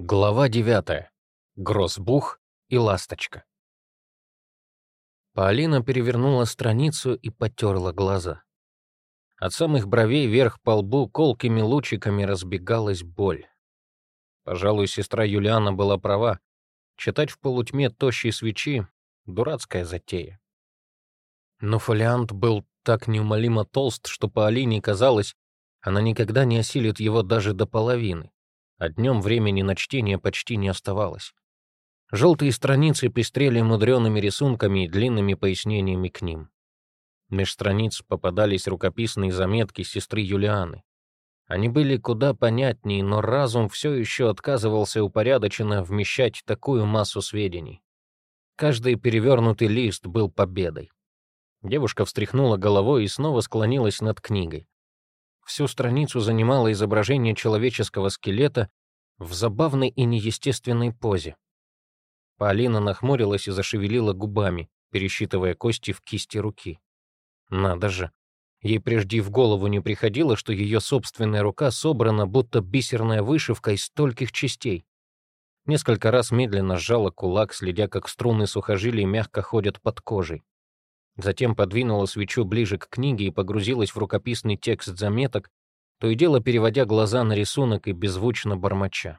Глава 9. Грозбух и ласточка. Полина перевернула страницу и потерла глаза. От самых бровей вверх по лбу колкими лучиками разбегалась боль. Пожалуй, сестра Юлиана была права. Читать в полутьме тощей свечи — дурацкая затея. Но фолиант был так неумолимо толст, что по Алине казалось, она никогда не осилит его даже до половины а днем времени на чтение почти не оставалось. Желтые страницы пестрели мудреными рисунками и длинными пояснениями к ним. Меж страниц попадались рукописные заметки сестры Юлианы. Они были куда понятнее, но разум все еще отказывался упорядоченно вмещать такую массу сведений. Каждый перевернутый лист был победой. Девушка встряхнула головой и снова склонилась над книгой. Всю страницу занимало изображение человеческого скелета в забавной и неестественной позе. Полина нахмурилась и зашевелила губами, пересчитывая кости в кисти руки. Надо же. Ей прежде в голову не приходило, что ее собственная рука собрана, будто бисерная вышивка из стольких частей. Несколько раз медленно сжала кулак, следя, как струны сухожилий мягко ходят под кожей. Затем подвинула свечу ближе к книге и погрузилась в рукописный текст заметок, то и дело переводя глаза на рисунок и беззвучно бормоча.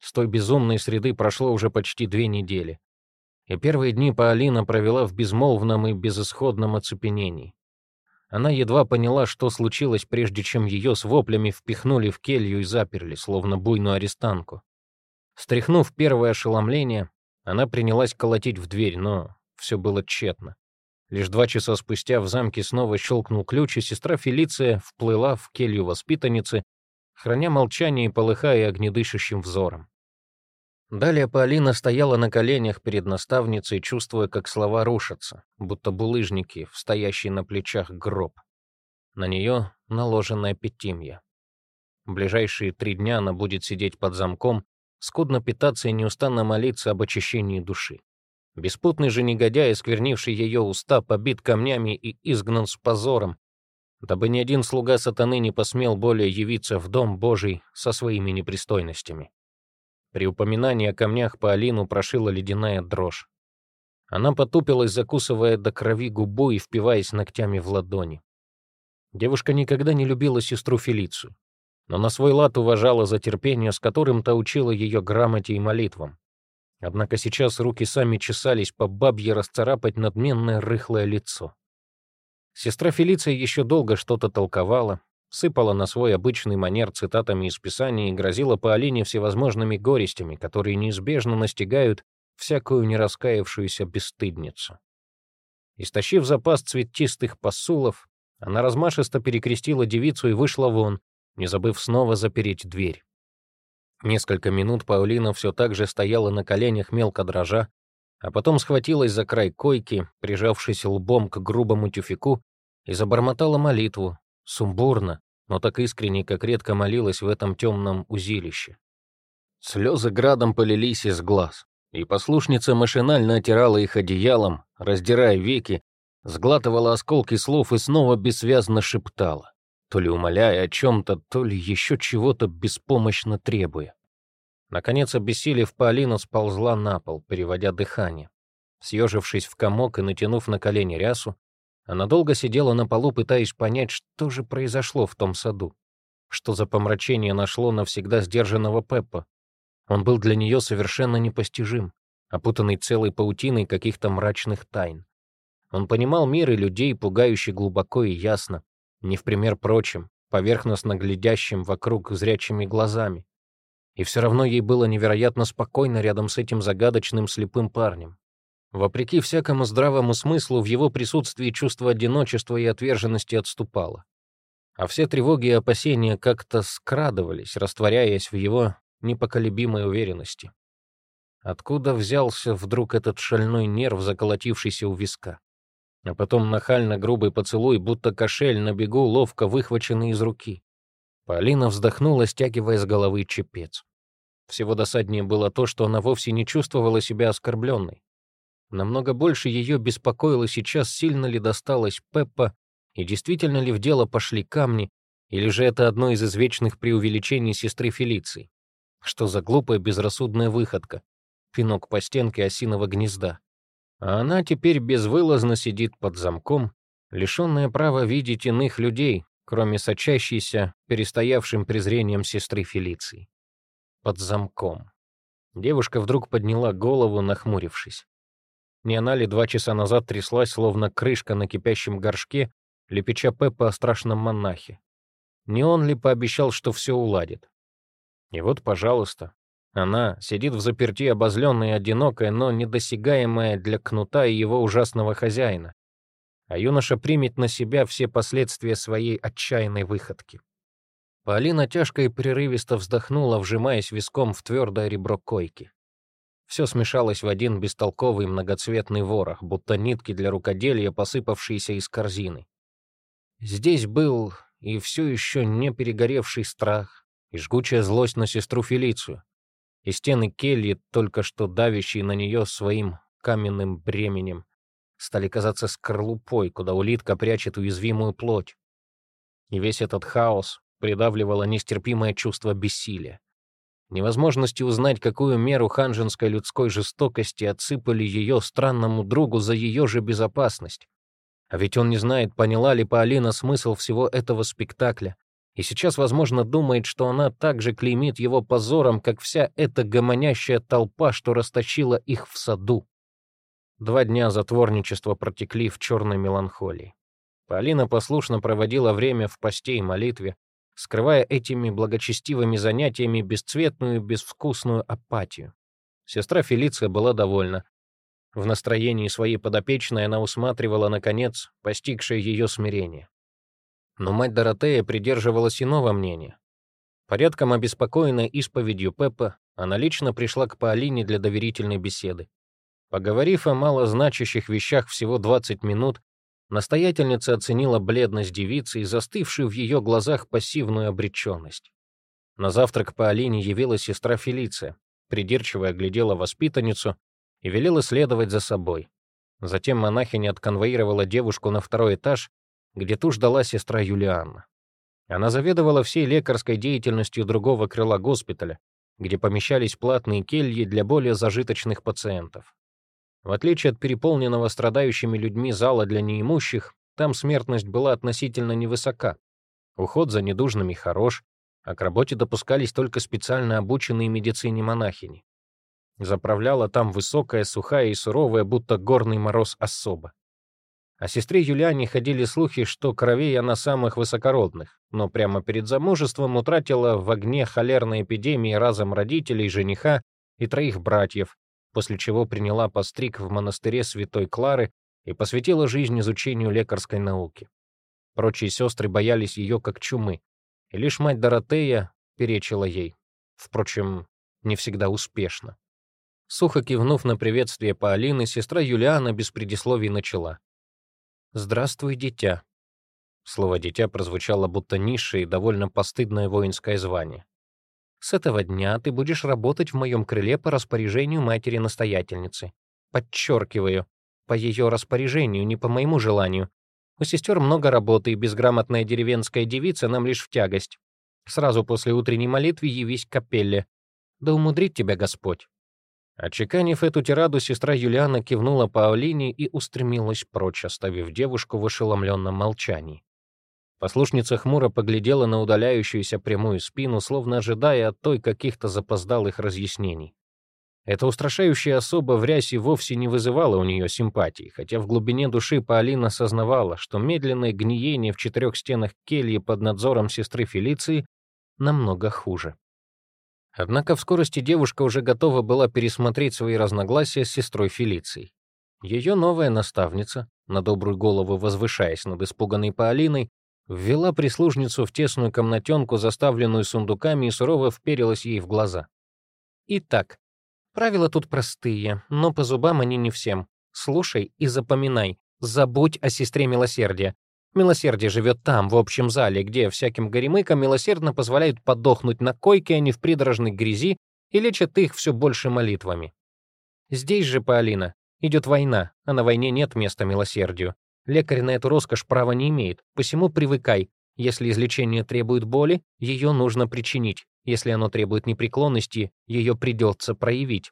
С той безумной среды прошло уже почти две недели. И первые дни Паолина провела в безмолвном и безысходном оцепенении. Она едва поняла, что случилось, прежде чем ее с воплями впихнули в келью и заперли, словно буйную арестанку. Стряхнув первое ошеломление, она принялась колотить в дверь, но все было тщетно. Лишь два часа спустя в замке снова щелкнул ключ, и сестра Фелиция вплыла в келью воспитанницы, храня молчание и полыхая огнедышащим взором. Далее Полина стояла на коленях перед наставницей, чувствуя, как слова рушатся, будто булыжники, в стоящий на плечах гроб. На нее наложенная пятимья. Ближайшие три дня она будет сидеть под замком, скудно питаться и неустанно молиться об очищении души. Беспутный же негодяй, осквернивший ее уста, побит камнями и изгнан с позором, дабы ни один слуга сатаны не посмел более явиться в дом Божий со своими непристойностями. При упоминании о камнях по Алину прошила ледяная дрожь. Она потупилась, закусывая до крови губу и впиваясь ногтями в ладони. Девушка никогда не любила сестру Фелицию, но на свой лад уважала за терпение, с которым та учила ее грамоте и молитвам. Однако сейчас руки сами чесались по бабье расцарапать надменное рыхлое лицо. Сестра Фелиция еще долго что-то толковала, сыпала на свой обычный манер цитатами из Писания и грозила по Алине всевозможными горестями, которые неизбежно настигают всякую нераскаявшуюся бесстыдницу. Истощив запас цветистых посулов, она размашисто перекрестила девицу и вышла вон, не забыв снова запереть дверь. Несколько минут Паулина все так же стояла на коленях, мелко дрожа, а потом схватилась за край койки, прижавшись лбом к грубому тюфику, и забормотала молитву, сумбурно, но так искренне, как редко молилась в этом темном узилище. Слезы градом полились из глаз, и послушница машинально отирала их одеялом, раздирая веки, сглатывала осколки слов и снова бессвязно шептала то ли умоляя о чем-то, то ли еще чего-то беспомощно требуя. Наконец, обессилев, Полина сползла на пол, переводя дыхание. Съежившись в комок и натянув на колени рясу, она долго сидела на полу, пытаясь понять, что же произошло в том саду. Что за помрачение нашло навсегда сдержанного Пеппа. Он был для нее совершенно непостижим, опутанный целой паутиной каких-то мрачных тайн. Он понимал мир и людей, пугающе глубоко и ясно, не в пример прочим, поверхностно глядящим вокруг зрячими глазами. И все равно ей было невероятно спокойно рядом с этим загадочным слепым парнем. Вопреки всякому здравому смыслу, в его присутствии чувство одиночества и отверженности отступало. А все тревоги и опасения как-то скрадывались, растворяясь в его непоколебимой уверенности. Откуда взялся вдруг этот шальной нерв, заколотившийся у виска? А потом нахально грубый поцелуй, будто кошель на бегу, ловко выхваченный из руки. Полина вздохнула, стягивая с головы чепец. Всего досаднее было то, что она вовсе не чувствовала себя оскорбленной. Намного больше ее беспокоило сейчас, сильно ли досталось Пеппа, и действительно ли в дело пошли камни, или же это одно из извечных преувеличений сестры Фелиции. Что за глупая безрассудная выходка? Пинок по стенке осиного гнезда. А она теперь безвылазно сидит под замком, лишенная права видеть иных людей, кроме сочащейся, перестоявшим презрением сестры Фелиции. Под замком. Девушка вдруг подняла голову, нахмурившись. Не она ли два часа назад тряслась, словно крышка на кипящем горшке, лепеча Пеппа о страшном монахе? Не он ли пообещал, что все уладит? И вот, пожалуйста, она сидит в заперти обозленная и одинокая, но недосягаемая для кнута и его ужасного хозяина. А юноша примет на себя все последствия своей отчаянной выходки. Полина тяжко и прерывисто вздохнула, вжимаясь виском в твердое ребро койки. Все смешалось в один бестолковый многоцветный ворох, будто нитки для рукоделия, посыпавшиеся из корзины. Здесь был и все еще не перегоревший страх, и жгучая злость на сестру Фелицию, и стены кельи, только что давящие на нее своим каменным бременем, стали казаться скорлупой, куда улитка прячет уязвимую плоть. И весь этот хаос придавливало нестерпимое чувство бессилия. Невозможности узнать, какую меру ханжинской людской жестокости отсыпали ее странному другу за ее же безопасность. А ведь он не знает, поняла ли Полина смысл всего этого спектакля, и сейчас, возможно, думает, что она также клеймит его позором, как вся эта гомонящая толпа, что растащила их в саду. Два дня затворничества протекли в черной меланхолии. Полина послушно проводила время в посте и молитве, скрывая этими благочестивыми занятиями бесцветную, безвкусную апатию. Сестра Фелиция была довольна. В настроении своей подопечной она усматривала, наконец, постигшее ее смирение. Но мать Доротея придерживалась иного мнения. Порядком обеспокоенная исповедью Пеппа, она лично пришла к Паолине для доверительной беседы. Поговорив о малозначащих вещах всего 20 минут, Настоятельница оценила бледность девицы и застывшую в ее глазах пассивную обреченность. На завтрак по Алине явилась сестра Фелиция, придирчиво оглядела воспитанницу и велела следовать за собой. Затем монахиня отконвоировала девушку на второй этаж, где ту ждала сестра Юлианна. Она заведовала всей лекарской деятельностью другого крыла госпиталя, где помещались платные кельи для более зажиточных пациентов. В отличие от переполненного страдающими людьми зала для неимущих, там смертность была относительно невысока. Уход за недужными хорош, а к работе допускались только специально обученные медицине монахини. Заправляла там высокая, сухая и суровая, будто горный мороз особа. О сестре Юлиане ходили слухи, что кровей она самых высокородных, но прямо перед замужеством утратила в огне холерной эпидемии разом родителей, жениха и троих братьев, после чего приняла постриг в монастыре Святой Клары и посвятила жизнь изучению лекарской науки. Прочие сестры боялись ее как чумы, и лишь мать Доротея перечила ей. Впрочем, не всегда успешно. Сухо кивнув на приветствие Паолины, сестра Юлиана без предисловий начала. «Здравствуй, дитя». Слово «дитя» прозвучало будто низшее и довольно постыдное воинское звание. С этого дня ты будешь работать в моем крыле по распоряжению матери-настоятельницы. Подчеркиваю, по ее распоряжению, не по моему желанию. У сестер много работы, и безграмотная деревенская девица нам лишь в тягость. Сразу после утренней молитвы явись к капелле. Да умудрит тебя Господь». Отчеканив эту тираду, сестра Юлиана кивнула Паолине и устремилась прочь, оставив девушку в ошеломленном молчании. Послушница хмуро поглядела на удаляющуюся прямую спину, словно ожидая от той каких-то запоздалых разъяснений. Эта устрашающая особа в рясе вовсе не вызывала у нее симпатии, хотя в глубине души Паолина осознавала, что медленное гниение в четырех стенах кельи под надзором сестры Фелиции намного хуже. Однако в скорости девушка уже готова была пересмотреть свои разногласия с сестрой Фелицией. Ее новая наставница, на добрую голову возвышаясь над испуганной Паолиной, Ввела прислужницу в тесную комнатенку, заставленную сундуками, и сурово вперилась ей в глаза. «Итак, правила тут простые, но по зубам они не всем. Слушай и запоминай. Забудь о сестре милосердия. Милосердие живет там, в общем зале, где всяким горемыкам милосердно позволяют подохнуть на койке, а не в придорожной грязи, и лечат их все больше молитвами. Здесь же, Полина, идет война, а на войне нет места милосердию. Лекарь на эту роскошь права не имеет, посему привыкай. Если излечение требует боли, ее нужно причинить. Если оно требует непреклонности, ее придется проявить.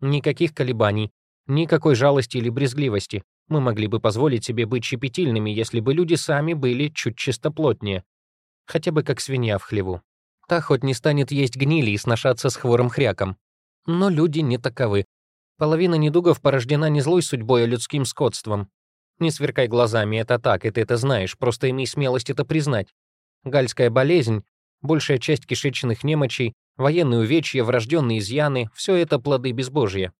Никаких колебаний, никакой жалости или брезгливости. Мы могли бы позволить себе быть щепетильными, если бы люди сами были чуть чистоплотнее. Хотя бы как свинья в хлеву. Та хоть не станет есть гнили и сношаться с хворым хряком. Но люди не таковы. Половина недугов порождена не злой судьбой, а людским скотством. Не сверкай глазами, это так, и ты это знаешь, просто имей смелость это признать. Гальская болезнь, большая часть кишечных немочей, военные увечья, врожденные изъяны — все это плоды безбожья.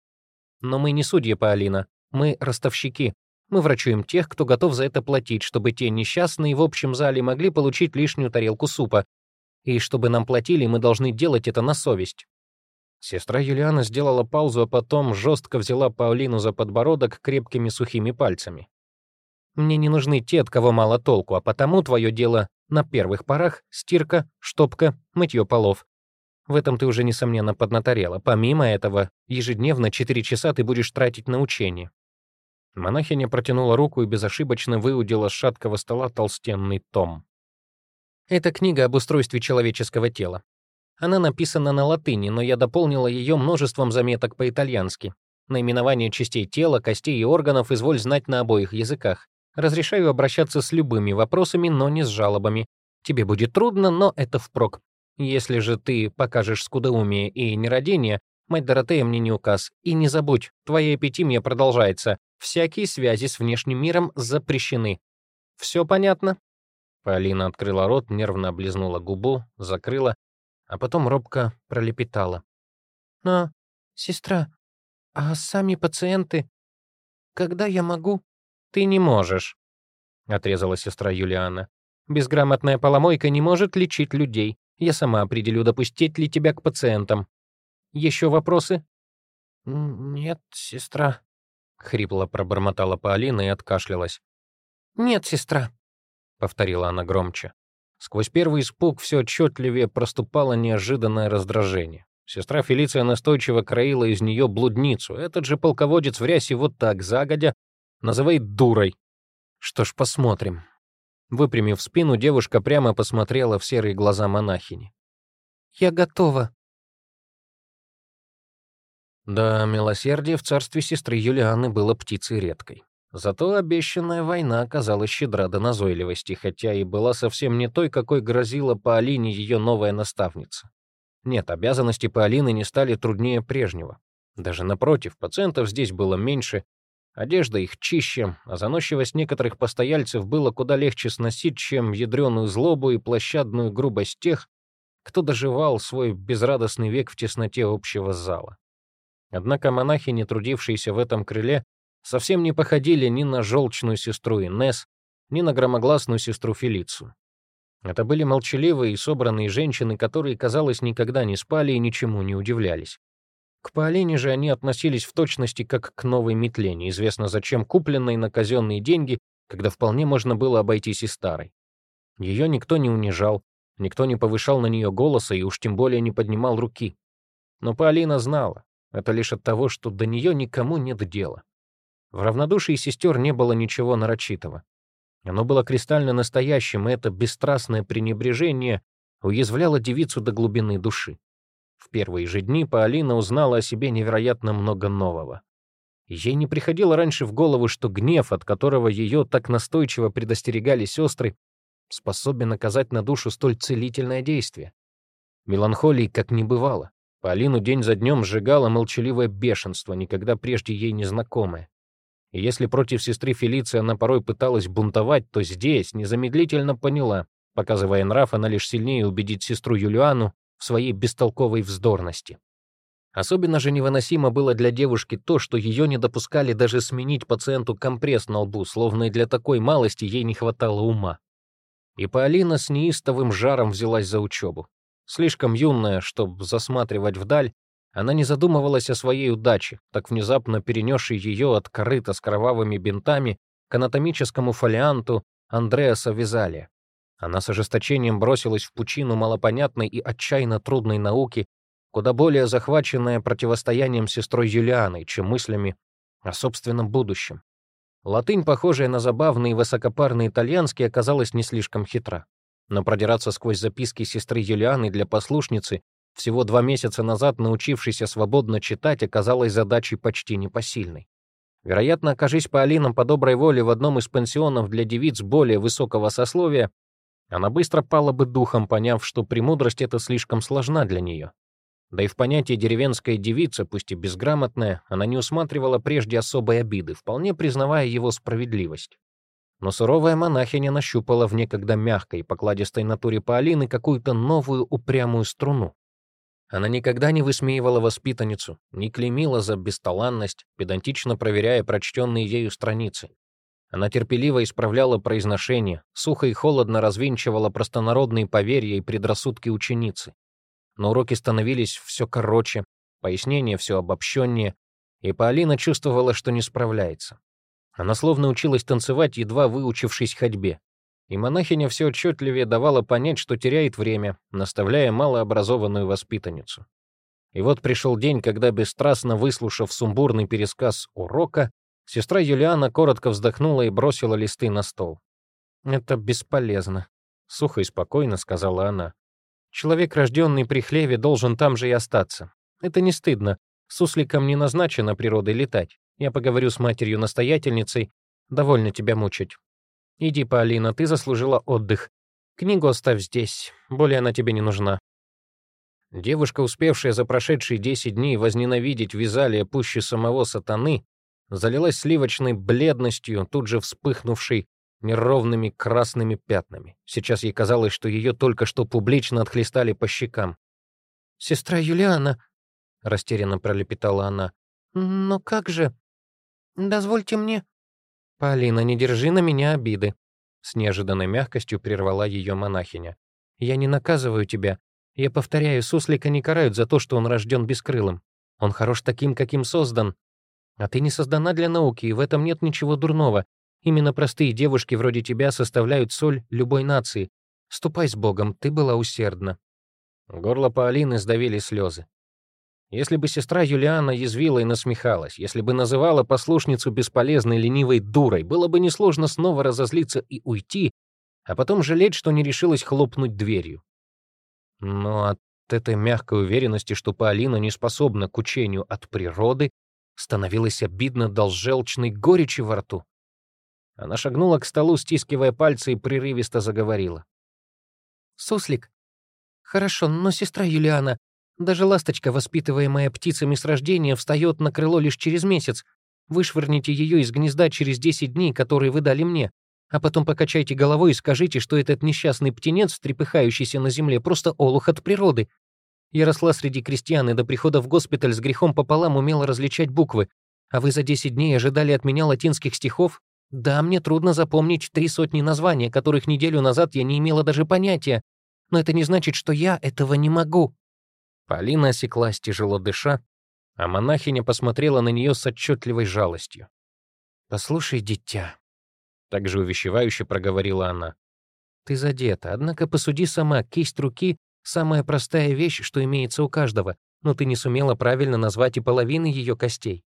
Но мы не судьи, Паолина, мы ростовщики. Мы врачуем тех, кто готов за это платить, чтобы те несчастные в общем зале могли получить лишнюю тарелку супа. И чтобы нам платили, мы должны делать это на совесть. Сестра Юлиана сделала паузу, а потом жестко взяла Паулину за подбородок крепкими сухими пальцами. «Мне не нужны те, от кого мало толку, а потому твое дело на первых порах — стирка, штопка, мытье полов. В этом ты уже, несомненно, поднаторела. Помимо этого, ежедневно 4 часа ты будешь тратить на учение». Монахиня протянула руку и безошибочно выудила с шаткого стола толстенный том. «Это книга об устройстве человеческого тела. Она написана на латыни, но я дополнила ее множеством заметок по-итальянски. Наименование частей тела, костей и органов изволь знать на обоих языках. Разрешаю обращаться с любыми вопросами, но не с жалобами. Тебе будет трудно, но это впрок. Если же ты покажешь скудоумие и нерадение, мать Доротея мне не указ. И не забудь, твоя эпитимия продолжается. Всякие связи с внешним миром запрещены. Все понятно?» Полина открыла рот, нервно облизнула губу, закрыла, а потом робко пролепетала. «Но, сестра, а сами пациенты? Когда я могу?» «Ты не можешь», — отрезала сестра Юлиана. «Безграмотная поломойка не может лечить людей. Я сама определю, допустить ли тебя к пациентам. Еще вопросы?» «Нет, сестра», — хрипло пробормотала Полина и откашлялась. «Нет, сестра», — повторила она громче. Сквозь первый испуг все отчетливее проступало неожиданное раздражение. Сестра Фелиция настойчиво краила из нее блудницу. Этот же полководец в рясе вот так, загодя, называет дурой. Что ж, посмотрим. Выпрямив спину, девушка прямо посмотрела в серые глаза монахини. «Я готова». Да, милосердие в царстве сестры Юлианы было птицей редкой. Зато обещанная война оказалась щедра до назойливости, хотя и была совсем не той, какой грозила Паолине ее новая наставница. Нет, обязанности Паолины не стали труднее прежнего. Даже напротив, пациентов здесь было меньше, одежда их чище, а заносчивость некоторых постояльцев было куда легче сносить, чем ядреную злобу и площадную грубость тех, кто доживал свой безрадостный век в тесноте общего зала. Однако монахи, не трудившиеся в этом крыле, совсем не походили ни на желчную сестру Инес, ни на громогласную сестру Фелицию. Это были молчаливые и собранные женщины, которые, казалось, никогда не спали и ничему не удивлялись. К Полине же они относились в точности как к новой метле, неизвестно зачем купленной на казенные деньги, когда вполне можно было обойтись и старой. Ее никто не унижал, никто не повышал на нее голоса и уж тем более не поднимал руки. Но Полина знала, это лишь от того, что до нее никому нет дела. В равнодушии сестер не было ничего нарочитого. Оно было кристально настоящим, и это бесстрастное пренебрежение уязвляло девицу до глубины души. В первые же дни Паолина узнала о себе невероятно много нового. Ей не приходило раньше в голову, что гнев, от которого ее так настойчиво предостерегали сестры, способен оказать на душу столь целительное действие. Меланхолии как не бывало. Полину день за днем сжигало молчаливое бешенство, никогда прежде ей незнакомое. И если против сестры Фелиции она порой пыталась бунтовать, то здесь незамедлительно поняла, показывая нрав, она лишь сильнее убедит сестру Юлиану в своей бестолковой вздорности. Особенно же невыносимо было для девушки то, что ее не допускали даже сменить пациенту компресс на лбу, словно и для такой малости ей не хватало ума. И Полина с неистовым жаром взялась за учебу. Слишком юная, чтобы засматривать вдаль, она не задумывалась о своей удаче, так внезапно перенесшей ее от корыта с кровавыми бинтами к анатомическому фолианту Андреаса Визалия. Она с ожесточением бросилась в пучину малопонятной и отчаянно трудной науки, куда более захваченная противостоянием сестрой Юлианой, чем мыслями о собственном будущем. Латынь, похожая на забавный и высокопарный итальянский, оказалась не слишком хитра. Но продираться сквозь записки сестры Юлианы для послушницы, всего два месяца назад научившейся свободно читать, оказалась задачей почти непосильной. Вероятно, окажись Алинам по доброй воле в одном из пансионов для девиц более высокого сословия, она быстро пала бы духом, поняв, что премудрость эта слишком сложна для нее. Да и в понятии деревенская девица, пусть и безграмотная, она не усматривала прежде особой обиды, вполне признавая его справедливость. Но суровая монахиня нащупала в некогда мягкой, покладистой натуре Паолины какую-то новую упрямую струну. Она никогда не высмеивала воспитанницу, не клеймила за бесталанность, педантично проверяя прочтенные ею страницы. Она терпеливо исправляла произношение, сухо и холодно развенчивала простонародные поверья и предрассудки ученицы. Но уроки становились все короче, пояснения все обобщеннее, и Полина чувствовала, что не справляется. Она словно училась танцевать, едва выучившись ходьбе. И монахиня все отчетливее давала понять, что теряет время, наставляя малообразованную воспитанницу. И вот пришел день, когда, бесстрастно выслушав сумбурный пересказ урока, сестра Юлиана коротко вздохнула и бросила листы на стол. «Это бесполезно», — сухо и спокойно сказала она. «Человек, рожденный при хлеве, должен там же и остаться. Это не стыдно. Сусликам не назначено природой летать. Я поговорю с матерью-настоятельницей. Довольно тебя мучить. «Иди, Полина, ты заслужила отдых. Книгу оставь здесь, более она тебе не нужна». Девушка, успевшая за прошедшие десять дней возненавидеть Визалия пуще самого сатаны, залилась сливочной бледностью, тут же вспыхнувшей неровными красными пятнами. Сейчас ей казалось, что ее только что публично отхлестали по щекам. «Сестра Юлиана», — растерянно пролепетала она, — «но как же...» «Дозвольте мне...» «Полина, не держи на меня обиды», — с неожиданной мягкостью прервала ее монахиня. «Я не наказываю тебя. Я повторяю, суслика не карают за то, что он рожден бескрылым. Он хорош таким, каким создан. А ты не создана для науки, и в этом нет ничего дурного. Именно простые девушки вроде тебя составляют соль любой нации. Ступай с Богом, ты была усердна». Горло Паолины сдавили слезы. Если бы сестра Юлиана язвила и насмехалась, если бы называла послушницу бесполезной ленивой дурой, было бы несложно снова разозлиться и уйти, а потом жалеть, что не решилась хлопнуть дверью. Но от этой мягкой уверенности, что Паолина не способна к учению от природы, становилось обидно до желчной горечи во рту. Она шагнула к столу, стискивая пальцы, и прерывисто заговорила. «Суслик, хорошо, но сестра Юлиана, даже ласточка, воспитываемая птицами с рождения, встает на крыло лишь через месяц. Вышвырните ее из гнезда через 10 дней, которые вы дали мне, а потом покачайте головой и скажите, что этот несчастный птенец, трепыхающийся на земле, просто олух от природы. Я росла среди крестьян и до прихода в госпиталь с грехом пополам умела различать буквы. А вы за 10 дней ожидали от меня латинских стихов? Да, мне трудно запомнить три сотни названий, которых неделю назад я не имела даже понятия. Но это не значит, что я этого не могу. Полина осеклась, тяжело дыша, а монахиня посмотрела на нее с отчетливой жалостью. «Послушай, дитя», — также увещевающе проговорила она, — «ты задета, однако посуди сама, кисть руки — самая простая вещь, что имеется у каждого, но ты не сумела правильно назвать и половины ее костей».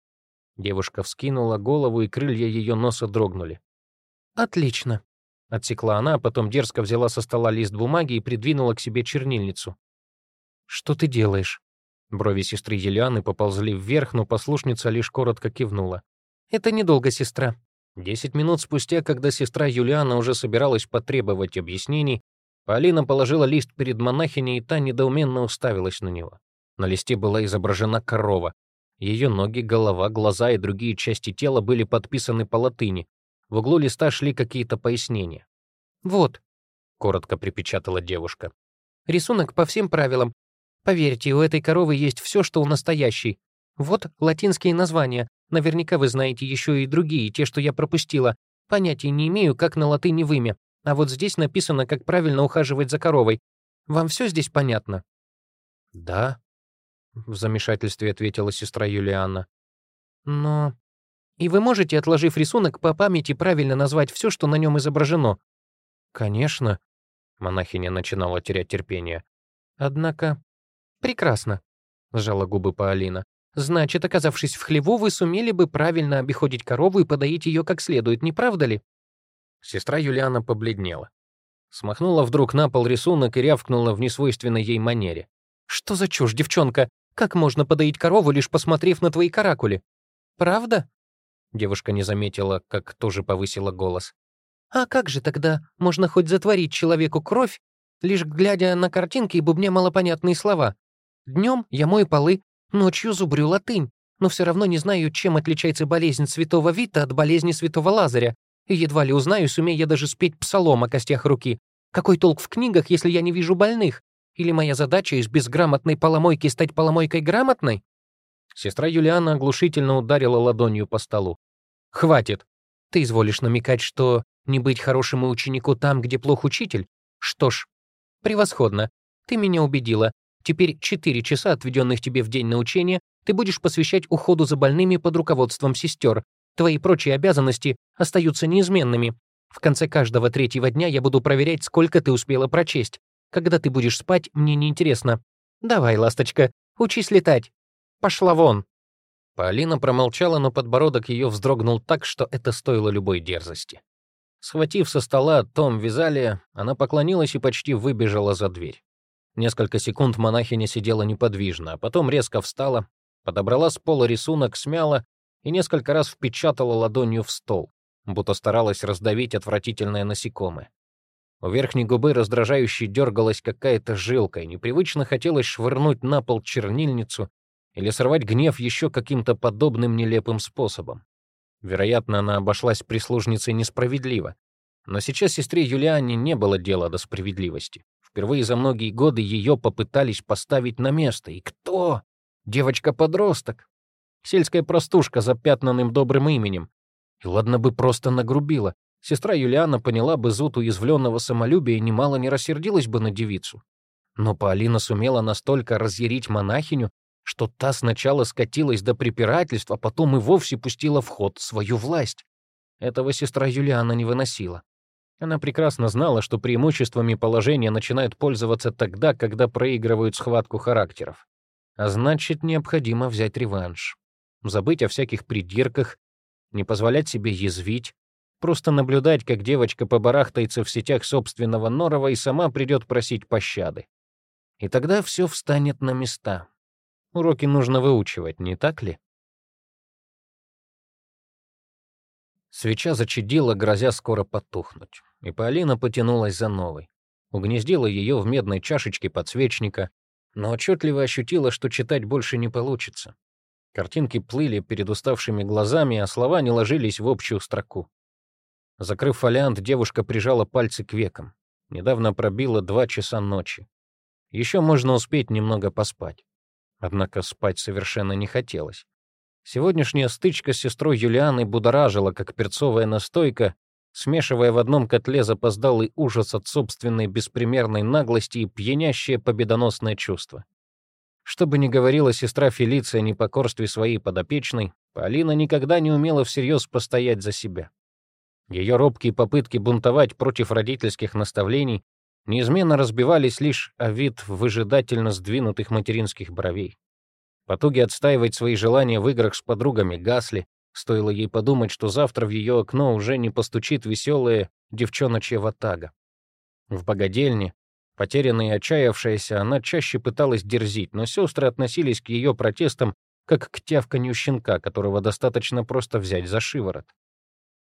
Девушка вскинула голову, и крылья ее носа дрогнули. «Отлично», — отсекла она, а потом дерзко взяла со стола лист бумаги и придвинула к себе чернильницу. «Что ты делаешь?» Брови сестры Елианы поползли вверх, но послушница лишь коротко кивнула. «Это недолго, сестра». Десять минут спустя, когда сестра Юлиана уже собиралась потребовать объяснений, Полина положила лист перед монахиней, и та недоуменно уставилась на него. На листе была изображена корова. Ее ноги, голова, глаза и другие части тела были подписаны по латыни. В углу листа шли какие-то пояснения. «Вот», — коротко припечатала девушка. «Рисунок по всем правилам. Поверьте, у этой коровы есть все, что у настоящей. Вот латинские названия. Наверняка вы знаете еще и другие, те, что я пропустила. Понятия не имею, как на латыни вымя. А вот здесь написано, как правильно ухаживать за коровой. Вам все здесь понятно?» «Да», — в замешательстве ответила сестра Юлианна. «Но...» «И вы можете, отложив рисунок, по памяти правильно назвать все, что на нем изображено?» «Конечно», — монахиня начинала терять терпение. «Однако «Прекрасно», — сжала губы Паолина. «Значит, оказавшись в хлеву, вы сумели бы правильно обиходить корову и подоить ее как следует, не правда ли?» Сестра Юлиана побледнела. Смахнула вдруг на пол рисунок и рявкнула в несвойственной ей манере. «Что за чушь, девчонка? Как можно подоить корову, лишь посмотрев на твои каракули? Правда?» Девушка не заметила, как тоже повысила голос. «А как же тогда можно хоть затворить человеку кровь, лишь глядя на картинки и бубня малопонятные слова? Днем я мою полы, ночью зубрю латынь, но все равно не знаю, чем отличается болезнь святого Вита от болезни святого Лазаря, и едва ли узнаю, сумею я даже спеть псалом о костях руки. Какой толк в книгах, если я не вижу больных? Или моя задача из безграмотной поломойки стать поломойкой грамотной? Сестра Юлиана оглушительно ударила ладонью по столу. «Хватит. Ты изволишь намекать, что не быть хорошему ученику там, где плох учитель? Что ж, превосходно. Ты меня убедила. Теперь четыре часа, отведенных тебе в день на учение, ты будешь посвящать уходу за больными под руководством сестер, Твои прочие обязанности остаются неизменными. В конце каждого третьего дня я буду проверять, сколько ты успела прочесть. Когда ты будешь спать, мне неинтересно. Давай, ласточка, учись летать. Пошла вон». Полина промолчала, но подбородок ее вздрогнул так, что это стоило любой дерзости. Схватив со стола том Визалия, она поклонилась и почти выбежала за дверь. Несколько секунд монахиня сидела неподвижно, а потом резко встала, подобрала с пола рисунок, смяла и несколько раз впечатала ладонью в стол, будто старалась раздавить отвратительное насекомое. У верхней губы раздражающе дергалась какая-то жилка, и непривычно хотелось швырнуть на пол чернильницу или сорвать гнев еще каким-то подобным нелепым способом. Вероятно, она обошлась прислужницей несправедливо. Но сейчас сестре Юлиане не было дела до справедливости. Впервые за многие годы ее попытались поставить на место. И кто? Девочка-подросток. Сельская простушка, запятнанным добрым именем. И ладно бы просто нагрубила. Сестра Юлиана поняла бы зуд уязвленного самолюбия и немало не рассердилась бы на девицу. Но Полина сумела настолько разъярить монахиню, что та сначала скатилась до препирательства, а потом и вовсе пустила в ход свою власть. Этого сестра Юлиана не выносила. Она прекрасно знала, что преимуществами положения начинают пользоваться тогда, когда проигрывают схватку характеров. А значит, необходимо взять реванш забыть о всяких придирках, не позволять себе язвить, просто наблюдать, как девочка побарахтается в сетях собственного норова и сама придет просить пощады. И тогда все встанет на места. Уроки нужно выучивать, не так ли? Свеча зачадила, грозя скоро потухнуть, и Полина потянулась за новой. Угнездила ее в медной чашечке подсвечника, но отчетливо ощутила, что читать больше не получится. Картинки плыли перед уставшими глазами, а слова не ложились в общую строку. Закрыв фолиант, девушка прижала пальцы к векам. Недавно пробило два часа ночи. Еще можно успеть немного поспать. Однако спать совершенно не хотелось. Сегодняшняя стычка с сестрой Юлианой будоражила, как перцовая настойка, смешивая в одном котле запоздалый ужас от собственной беспримерной наглости и пьянящее победоносное чувство. Что бы ни говорила сестра Фелиция о непокорстве своей подопечной, Полина никогда не умела всерьез постоять за себя. Ее робкие попытки бунтовать против родительских наставлений неизменно разбивались лишь о вид выжидательно сдвинутых материнских бровей. Потуги отстаивать свои желания в играх с подругами гасли, стоило ей подумать, что завтра в ее окно уже не постучит веселая девчоночья ватага. В богадельне Потерянная и отчаявшаяся, она чаще пыталась дерзить, но сестры относились к ее протестам как к тявканью щенка, которого достаточно просто взять за шиворот.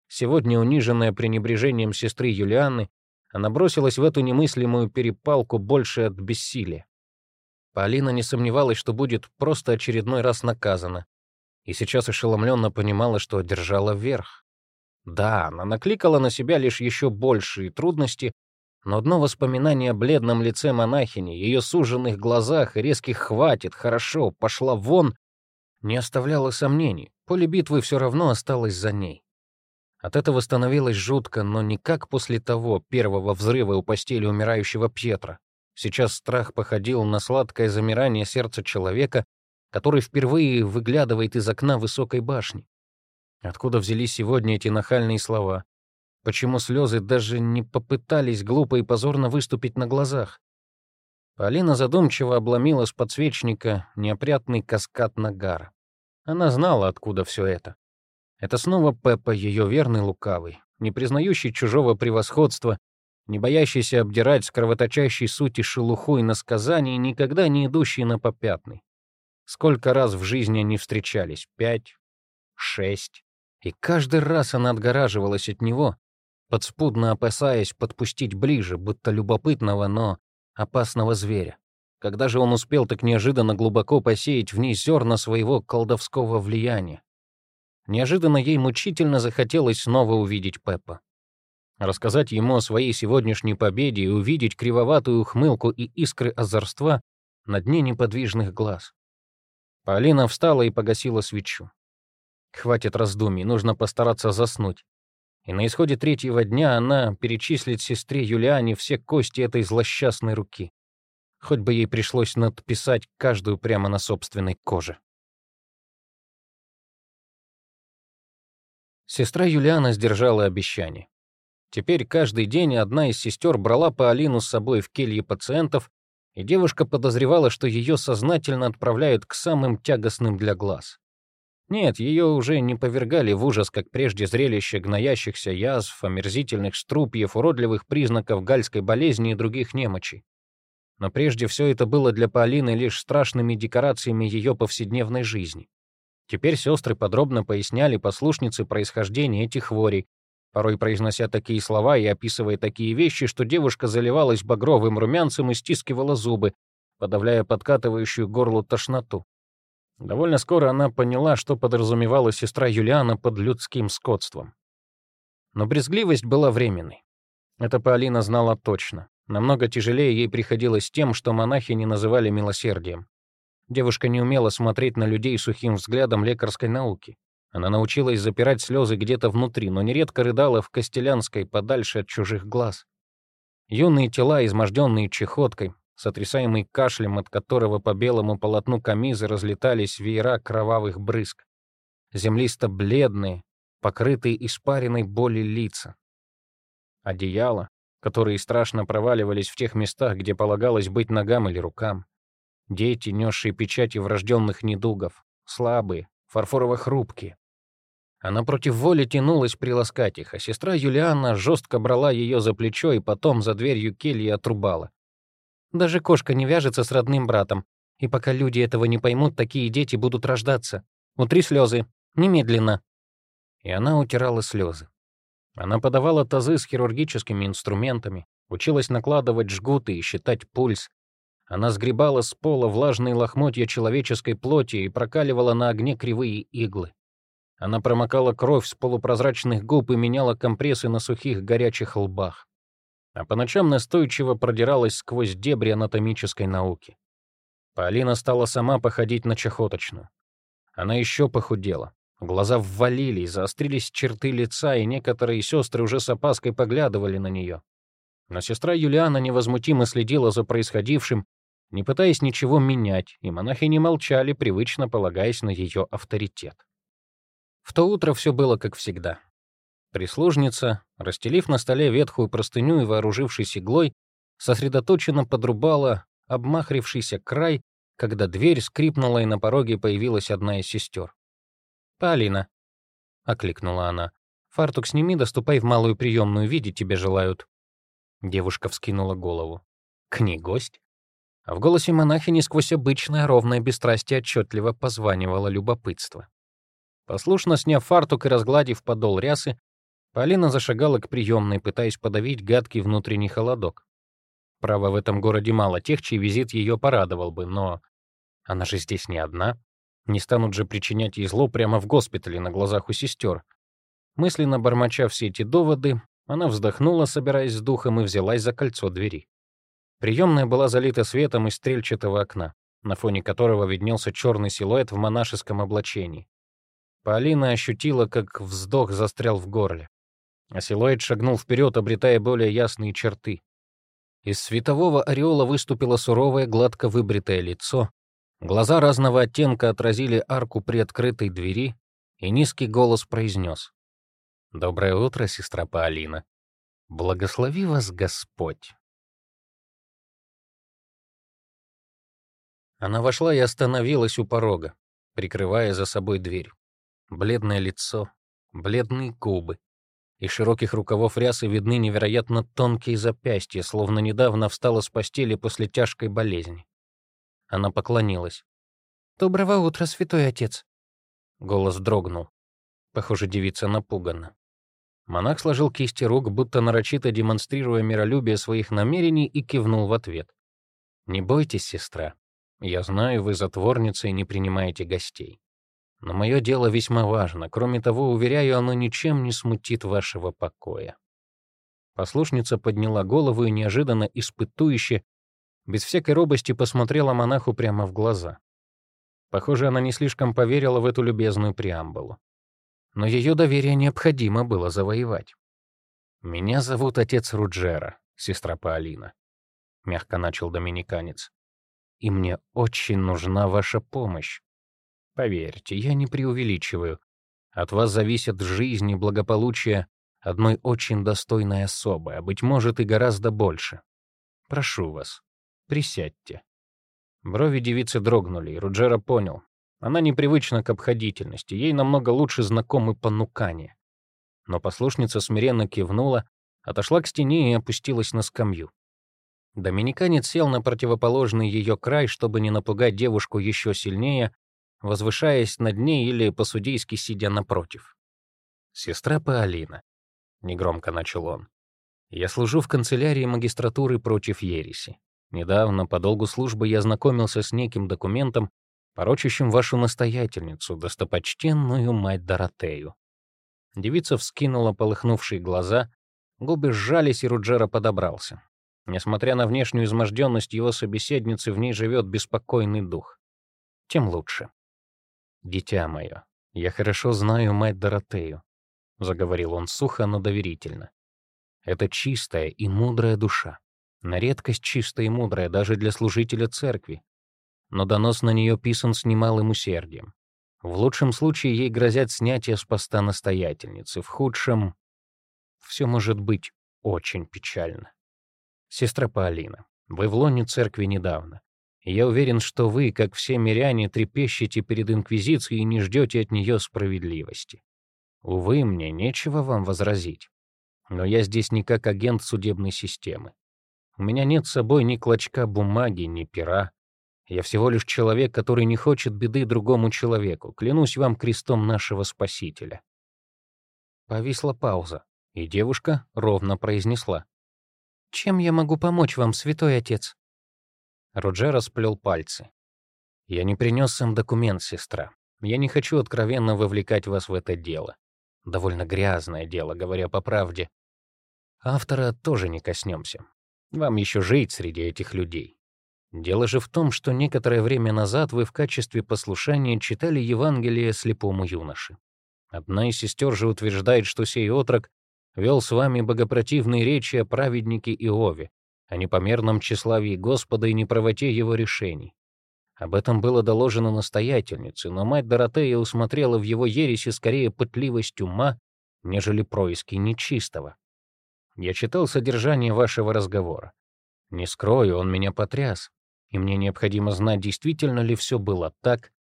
Сегодня, униженная пренебрежением сестры Юлианы, она бросилась в эту немыслимую перепалку больше от бессилия. Полина не сомневалась, что будет просто очередной раз наказана, и сейчас ошеломленно понимала, что одержала верх. Да, она накликала на себя лишь еще большие трудности, но одно воспоминание о бледном лице монахини, ее суженных глазах и резких «хватит, хорошо, пошла вон» не оставляло сомнений. Поле битвы все равно осталось за ней. От этого становилось жутко, но не как после того первого взрыва у постели умирающего Пьетра. Сейчас страх походил на сладкое замирание сердца человека, который впервые выглядывает из окна высокой башни. Откуда взялись сегодня эти нахальные слова? Почему слезы даже не попытались глупо и позорно выступить на глазах? Полина задумчиво обломила с подсвечника неопрятный каскад нагара. Она знала, откуда все это. Это снова Пеппа, ее верный лукавый, не признающий чужого превосходства, не боящийся обдирать с кровоточащей сути шелуху и насказаний, никогда не идущий на попятный. Сколько раз в жизни они встречались? Пять? Шесть? И каждый раз она отгораживалась от него, подспудно опасаясь подпустить ближе, будто любопытного, но опасного зверя. Когда же он успел так неожиданно глубоко посеять в ней зерна своего колдовского влияния? Неожиданно ей мучительно захотелось снова увидеть Пеппа. Рассказать ему о своей сегодняшней победе и увидеть кривоватую ухмылку и искры озорства на дне неподвижных глаз. Полина встала и погасила свечу. Хватит раздумий, нужно постараться заснуть. И на исходе третьего дня она перечислит сестре Юлиане все кости этой злосчастной руки хоть бы ей пришлось надписать каждую прямо на собственной коже. Сестра Юлиана сдержала обещание. Теперь каждый день одна из сестер брала по Алину с собой в келье пациентов, и девушка подозревала, что ее сознательно отправляют к самым тягостным для глаз. Нет, ее уже не повергали в ужас, как прежде зрелище гноящихся язв, омерзительных струпьев, уродливых признаков гальской болезни и других немочей. Но прежде все это было для Полины лишь страшными декорациями ее повседневной жизни. Теперь сестры подробно поясняли послушнице происхождение этих хворей, порой произнося такие слова и описывая такие вещи, что девушка заливалась багровым румянцем и стискивала зубы, подавляя подкатывающую горло тошноту. Довольно скоро она поняла, что подразумевала сестра Юлиана под людским скотством. Но брезгливость была временной. Это Полина знала точно. Намного тяжелее ей приходилось тем, что монахи не называли милосердием. Девушка не умела смотреть на людей сухим взглядом лекарской науки. Она научилась запирать слезы где-то внутри, но нередко рыдала в Костелянской, подальше от чужих глаз. Юные тела, изможденные чехоткой, сотрясаемый кашлем, от которого по белому полотну камизы разлетались веера кровавых брызг. Землисто-бледные, покрытые испаренной боли лица. Одеяло, которые страшно проваливались в тех местах, где полагалось быть ногам или рукам. Дети, несшие печати врожденных недугов, слабые, фарфорово-хрупкие. Она против воли тянулась приласкать их, а сестра Юлиана жестко брала ее за плечо и потом за дверью кельи отрубала. Даже кошка не вяжется с родным братом, и пока люди этого не поймут, такие дети будут рождаться. Утри слезы. Немедленно. И она утирала слезы. Она подавала тазы с хирургическими инструментами, училась накладывать жгуты и считать пульс. Она сгребала с пола влажные лохмотья человеческой плоти и прокаливала на огне кривые иглы. Она промокала кровь с полупрозрачных губ и меняла компрессы на сухих горячих лбах. А по ночам настойчиво продиралась сквозь дебри анатомической науки. Полина стала сама походить на чахоточную. Она еще похудела. Глаза ввалились, заострились черты лица, и некоторые сестры уже с опаской поглядывали на нее. Но сестра Юлиана невозмутимо следила за происходившим, не пытаясь ничего менять, и монахи не молчали, привычно полагаясь на ее авторитет. В то утро все было как всегда. Прислужница, расстелив на столе ветхую простыню и вооружившись иглой, сосредоточенно подрубала обмахрившийся край, когда дверь скрипнула, и на пороге появилась одна из сестер. «Полина», — окликнула она, — «фартук сними, доступай в малую приемную, видеть тебе желают». Девушка вскинула голову. «К ней гость?» А в голосе монахини сквозь обычное ровное бесстрастие отчетливо позванивало любопытство. Послушно сняв фартук и разгладив подол рясы, Полина зашагала к приемной, пытаясь подавить гадкий внутренний холодок. Право, в этом городе мало тех, чей визит ее порадовал бы, но она же здесь не одна. Не станут же причинять ей зло прямо в госпитале на глазах у сестер. Мысленно бормоча все эти доводы, она вздохнула, собираясь с духом, и взялась за кольцо двери. Приемная была залита светом из стрельчатого окна, на фоне которого виднелся черный силуэт в монашеском облачении. Полина ощутила, как вздох застрял в горле. А силуэт шагнул вперед, обретая более ясные черты. Из светового ореола выступило суровое, гладко выбритое лицо, Глаза разного оттенка отразили арку при открытой двери, и низкий голос произнес. «Доброе утро, сестра Паолина. Благослови вас Господь». Она вошла и остановилась у порога, прикрывая за собой дверь. Бледное лицо, бледные губы, Из широких рукавов рясы видны невероятно тонкие запястья, словно недавно встала с постели после тяжкой болезни. Она поклонилась. «Доброго утра, святой отец!» Голос дрогнул. Похоже, девица напугана. Монах сложил кисти рук, будто нарочито демонстрируя миролюбие своих намерений, и кивнул в ответ. «Не бойтесь, сестра. Я знаю, вы затворница и не принимаете гостей. Но мое дело весьма важно. Кроме того, уверяю, оно ничем не смутит вашего покоя». Послушница подняла голову и неожиданно испытующе, без всякой робости посмотрела монаху прямо в глаза. Похоже, она не слишком поверила в эту любезную преамбулу но ее доверие необходимо было завоевать. «Меня зовут отец Руджера, сестра Паолина», — мягко начал доминиканец. «И мне очень нужна ваша помощь. Поверьте, я не преувеличиваю. От вас зависит жизнь и благополучие одной очень достойной особы, а, быть может, и гораздо больше. Прошу вас, присядьте». Брови девицы дрогнули, и Руджера понял, она непривычна к обходительности, ей намного лучше знакомы понукания. Но послушница смиренно кивнула, отошла к стене и опустилась на скамью. Доминиканец сел на противоположный ее край, чтобы не напугать девушку еще сильнее, возвышаясь над ней или по-судейски сидя напротив. «Сестра Паолина», — негромко начал он, — «я служу в канцелярии магистратуры против ереси. Недавно, по долгу службы, я знакомился с неким документом, порочащим вашу настоятельницу, достопочтенную мать Доротею». Девица вскинула полыхнувшие глаза, губы сжались, и Руджера подобрался. Несмотря на внешнюю изможденность его собеседницы, в ней живет беспокойный дух. Тем лучше. «Дитя мое, я хорошо знаю мать Доротею», — заговорил он сухо, но доверительно. «Это чистая и мудрая душа. На редкость чистая и мудрая даже для служителя церкви, но донос на нее писан с немалым усердием. В лучшем случае ей грозят снятие с поста настоятельницы, в худшем все может быть очень печально. Сестра Паолина, вы в лоне церкви недавно. Я уверен, что вы, как все миряне, трепещете перед Инквизицией и не ждете от нее справедливости. Увы, мне нечего вам возразить. Но я здесь не как агент судебной системы. У меня нет с собой ни клочка бумаги, ни пера. Я всего лишь человек, который не хочет беды другому человеку. Клянусь вам крестом нашего Спасителя». Повисла пауза, и девушка ровно произнесла. «Чем я могу помочь вам, святой отец?» Роджер сплел пальцы. «Я не принес сам документ, сестра. Я не хочу откровенно вовлекать вас в это дело. Довольно грязное дело, говоря по правде. Автора тоже не коснемся. Вам еще жить среди этих людей. Дело же в том, что некоторое время назад вы в качестве послушания читали Евангелие слепому юноше. Одна из сестер же утверждает, что сей отрок вел с вами богопротивные речи о праведнике Иове, о непомерном тщеславии Господа и неправоте его решений. Об этом было доложено настоятельнице, но мать Доротея усмотрела в его ереси скорее пытливость ума, нежели происки нечистого. Я читал содержание вашего разговора. Не скрою, он меня потряс и мне необходимо знать, действительно ли все было так,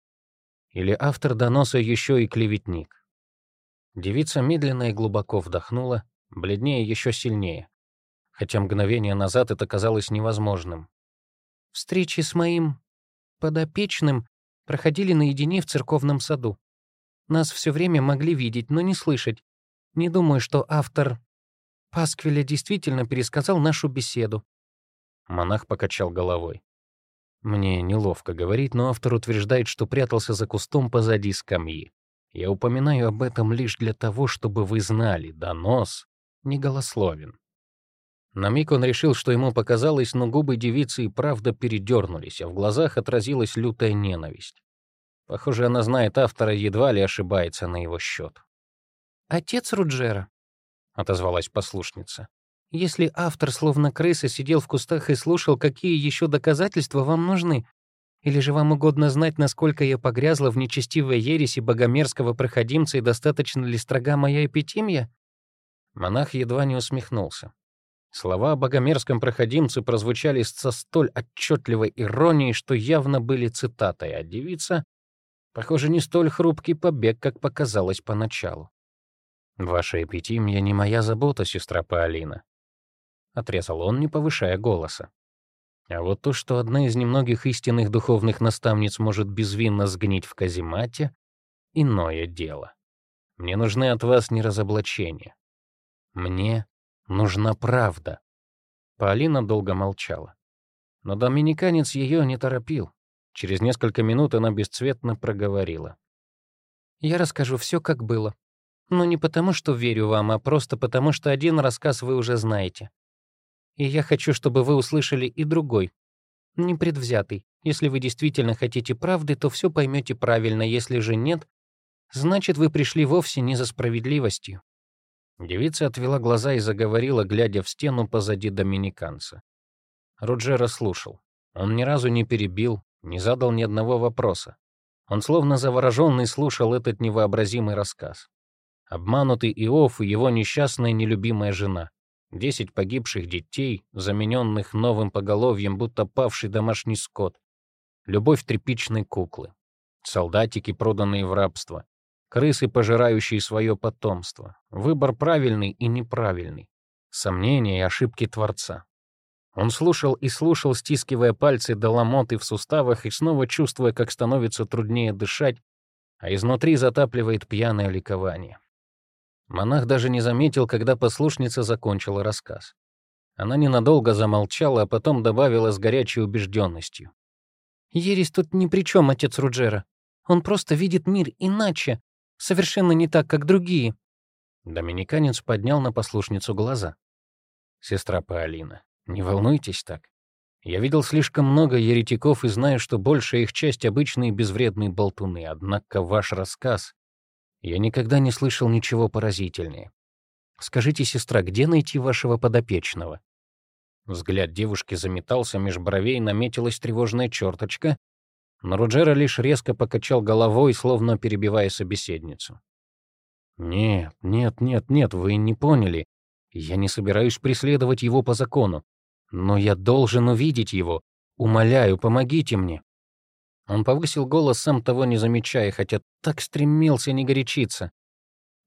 или автор доноса еще и клеветник. Девица медленно и глубоко вдохнула, бледнее еще сильнее, хотя мгновение назад это казалось невозможным. «Встречи с моим подопечным проходили наедине в церковном саду. Нас все время могли видеть, но не слышать. Не думаю, что автор Пасквиля действительно пересказал нашу беседу». Монах покачал головой. Мне неловко говорить, но автор утверждает, что прятался за кустом позади скамьи. Я упоминаю об этом лишь для того, чтобы вы знали, донос не голословен. На миг он решил, что ему показалось, но губы девицы и правда передернулись, а в глазах отразилась лютая ненависть. Похоже, она знает автора, едва ли ошибается на его счет. «Отец Руджера», — отозвалась послушница, если автор, словно крыса, сидел в кустах и слушал, какие еще доказательства вам нужны? Или же вам угодно знать, насколько я погрязла в нечестивой ереси богомерзкого проходимца и достаточно ли строга моя эпитимия?» Монах едва не усмехнулся. Слова о богомерзком проходимце прозвучали со столь отчетливой иронией, что явно были цитатой, а девица, похоже, не столь хрупкий побег, как показалось поначалу. Ваша эпитимия не моя забота, сестра Паолина. Отрезал он, не повышая голоса. А вот то, что одна из немногих истинных духовных наставниц может безвинно сгнить в каземате — иное дело. Мне нужны от вас не разоблачения. Мне нужна правда. Полина долго молчала. Но доминиканец ее не торопил. Через несколько минут она бесцветно проговорила. «Я расскажу все, как было. Но не потому, что верю вам, а просто потому, что один рассказ вы уже знаете. И я хочу, чтобы вы услышали и другой, непредвзятый. Если вы действительно хотите правды, то все поймете правильно, если же нет, значит, вы пришли вовсе не за справедливостью. Девица отвела глаза и заговорила, глядя в стену позади доминиканца. Руджера слушал. Он ни разу не перебил, не задал ни одного вопроса. Он словно завороженный слушал этот невообразимый рассказ. Обманутый Иов и его несчастная нелюбимая жена. Десять погибших детей, замененных новым поголовьем, будто павший домашний скот. Любовь тряпичной куклы. Солдатики, проданные в рабство крысы, пожирающие свое потомство. Выбор правильный и неправильный. Сомнения и ошибки Творца. Он слушал и слушал, стискивая пальцы до ломоты в суставах и снова чувствуя, как становится труднее дышать, а изнутри затапливает пьяное ликование. Монах даже не заметил, когда послушница закончила рассказ. Она ненадолго замолчала, а потом добавила с горячей убежденностью. «Ересь тут ни при чем, отец Руджера. Он просто видит мир иначе, совершенно не так, как другие». Доминиканец поднял на послушницу глаза. «Сестра Паолина, не волнуйтесь так. Я видел слишком много еретиков и знаю, что большая их часть — обычные безвредные болтуны, однако ваш рассказ... Я никогда не слышал ничего поразительнее. Скажите, сестра, где найти вашего подопечного?» Взгляд девушки заметался, меж бровей наметилась тревожная черточка, но Роджера лишь резко покачал головой, словно перебивая собеседницу. «Нет, нет, нет, нет, вы не поняли. Я не собираюсь преследовать его по закону. Но я должен увидеть его. Умоляю, помогите мне». Он повысил голос, сам того не замечая, хотя так стремился не горячиться.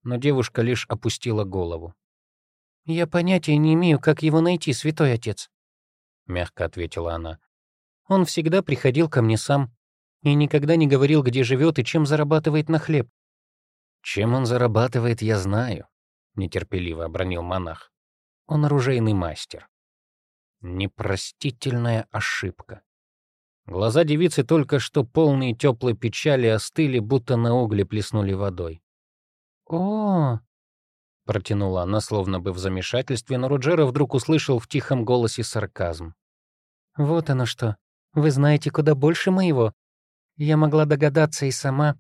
Но девушка лишь опустила голову. «Я понятия не имею, как его найти, святой отец», — мягко ответила она. «Он всегда приходил ко мне сам и никогда не говорил, где живет и чем зарабатывает на хлеб. «Чем он зарабатывает, я знаю», — нетерпеливо обронил монах. «Он оружейный мастер». Непростительная ошибка. Глаза девицы только что полные теплой печали остыли, будто на угле плеснули водой. «О!» — протянула она, словно бы в замешательстве, но Руджера вдруг услышал в тихом голосе сарказм. «Вот оно что. Вы знаете куда больше моего. Я могла догадаться и сама.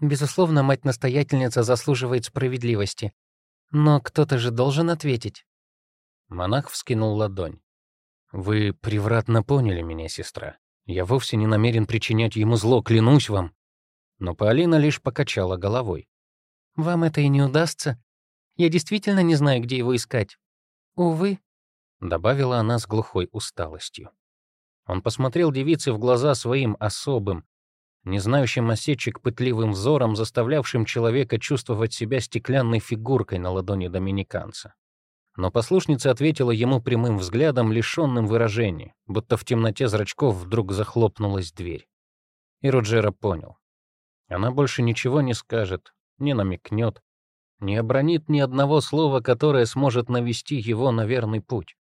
Безусловно, мать-настоятельница заслуживает справедливости. Но кто-то же должен ответить. Монах вскинул ладонь. «Вы превратно поняли меня, сестра. Я вовсе не намерен причинять ему зло, клянусь вам». Но Полина лишь покачала головой. «Вам это и не удастся. Я действительно не знаю, где его искать. Увы», — добавила она с глухой усталостью. Он посмотрел девице в глаза своим особым, не знающим осечек пытливым взором, заставлявшим человека чувствовать себя стеклянной фигуркой на ладони доминиканца. Но послушница ответила ему прямым взглядом, лишенным выражения, будто в темноте зрачков вдруг захлопнулась дверь. И Роджера понял. Она больше ничего не скажет, не намекнет, не обронит ни одного слова, которое сможет навести его на верный путь.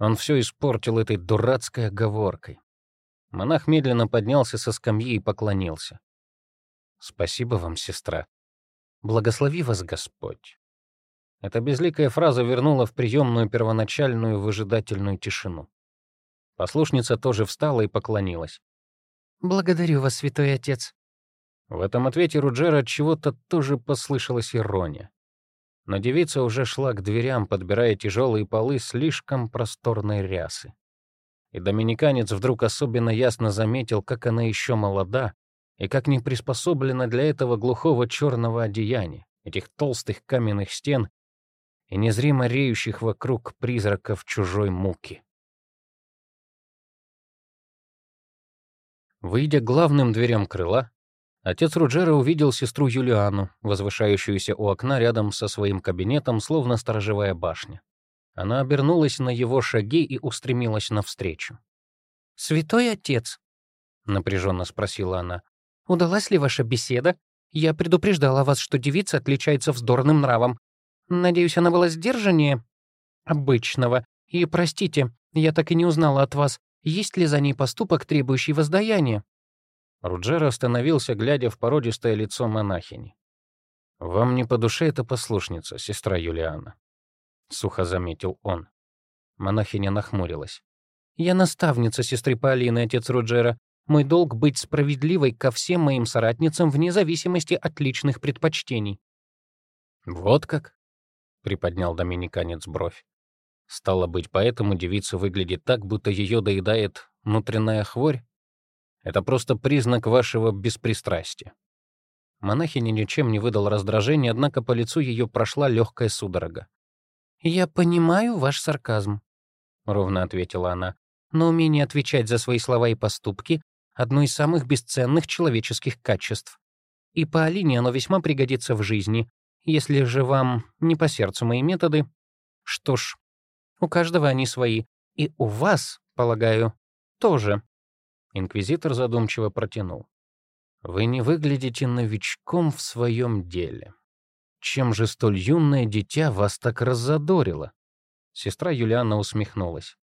Он все испортил этой дурацкой оговоркой. Монах медленно поднялся со скамьи и поклонился. «Спасибо вам, сестра. Благослови вас Господь». Эта безликая фраза вернула в приемную первоначальную выжидательную тишину. Послушница тоже встала и поклонилась. «Благодарю вас, святой отец». В этом ответе Руджера от чего-то тоже послышалась ирония но девица уже шла к дверям, подбирая тяжелые полы слишком просторной рясы. И доминиканец вдруг особенно ясно заметил, как она еще молода и как не приспособлена для этого глухого черного одеяния, этих толстых каменных стен и незримо реющих вокруг призраков чужой муки. Выйдя главным дверям крыла, Отец Руджера увидел сестру Юлиану, возвышающуюся у окна рядом со своим кабинетом, словно сторожевая башня. Она обернулась на его шаги и устремилась навстречу. «Святой отец», — напряженно спросила она, — «удалась ли ваша беседа? Я предупреждала вас, что девица отличается вздорным нравом. Надеюсь, она была сдержаннее обычного. И, простите, я так и не узнала от вас, есть ли за ней поступок, требующий воздаяния». Руджера остановился, глядя в породистое лицо монахини. «Вам не по душе эта послушница, сестра Юлиана», — сухо заметил он. Монахиня нахмурилась. «Я наставница сестры Полины, отец Руджера. Мой долг — быть справедливой ко всем моим соратницам вне зависимости от личных предпочтений». «Вот как?» — приподнял доминиканец бровь. «Стало быть, поэтому девица выглядит так, будто ее доедает внутренняя хворь? Это просто признак вашего беспристрастия». Монахиня ничем не выдал раздражения, однако по лицу ее прошла легкая судорога. «Я понимаю ваш сарказм», — ровно ответила она, «но умение отвечать за свои слова и поступки — одно из самых бесценных человеческих качеств. И по Алине оно весьма пригодится в жизни. Если же вам не по сердцу мои методы, что ж, у каждого они свои, и у вас, полагаю, тоже». Инквизитор задумчиво протянул. «Вы не выглядите новичком в своем деле. Чем же столь юное дитя вас так раззадорило?» Сестра Юлиана усмехнулась.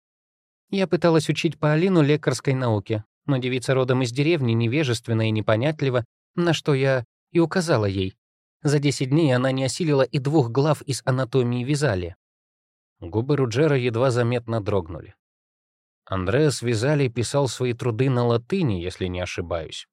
«Я пыталась учить Паолину лекарской науке, но девица родом из деревни невежественна и непонятлива, на что я и указала ей. За десять дней она не осилила и двух глав из анатомии Визалия». Губы Руджера едва заметно дрогнули. Андреас Визалий писал свои труды на латыни, если не ошибаюсь.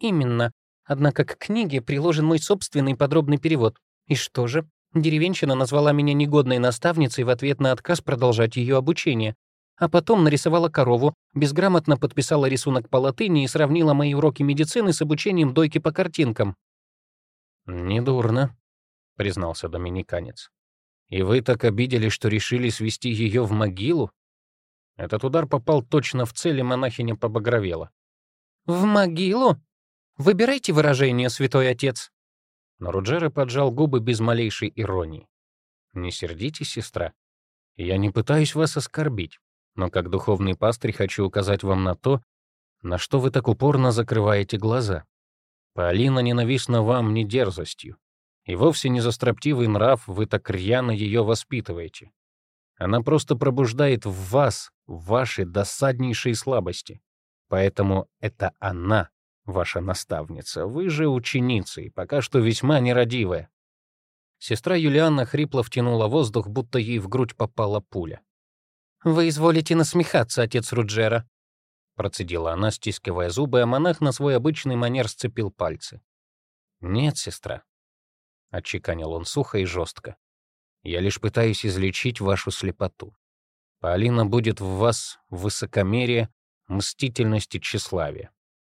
Именно. Однако к книге приложен мой собственный подробный перевод. И что же? Деревенщина назвала меня негодной наставницей в ответ на отказ продолжать ее обучение. А потом нарисовала корову, безграмотно подписала рисунок по латыни и сравнила мои уроки медицины с обучением дойки по картинкам. «Недурно», — признался доминиканец. «И вы так обидели, что решили свести ее в могилу?» Этот удар попал точно в цель, и монахиня побагровела. «В могилу? Выбирайте выражение, святой отец». Но Руджера поджал губы без малейшей иронии. «Не сердитесь, сестра. Я не пытаюсь вас оскорбить, но как духовный пастырь хочу указать вам на то, на что вы так упорно закрываете глаза. Полина ненавистна вам не дерзостью, и вовсе не за строптивый нрав вы так рьяно ее воспитываете. Она просто пробуждает в вас ваши досаднейшие слабости. Поэтому это она, ваша наставница. Вы же ученица и пока что весьма нерадивая. Сестра Юлианна хрипло втянула воздух, будто ей в грудь попала пуля. «Вы изволите насмехаться, отец Руджера», — процедила она, стискивая зубы, а монах на свой обычный манер сцепил пальцы. «Нет, сестра», — отчеканил он сухо и жестко. Я лишь пытаюсь излечить вашу слепоту. Полина будет в вас высокомерие, мстительность и тщеславие.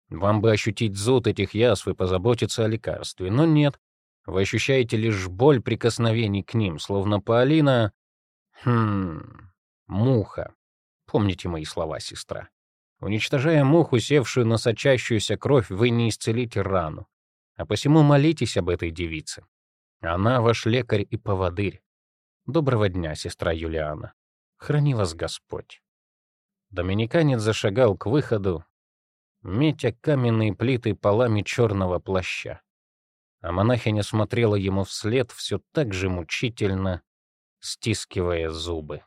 Вам бы ощутить зуд этих язв и позаботиться о лекарстве, но нет. Вы ощущаете лишь боль прикосновений к ним, словно Полина... Хм... Муха. Помните мои слова, сестра. Уничтожая муху, севшую на сочащуюся кровь, вы не исцелите рану. А посему молитесь об этой девице. Она ваш лекарь и поводырь. Доброго дня, сестра Юлиана. Храни вас Господь. Доминиканец зашагал к выходу, метя каменные плиты полами черного плаща. А монахиня смотрела ему вслед все так же мучительно, стискивая зубы.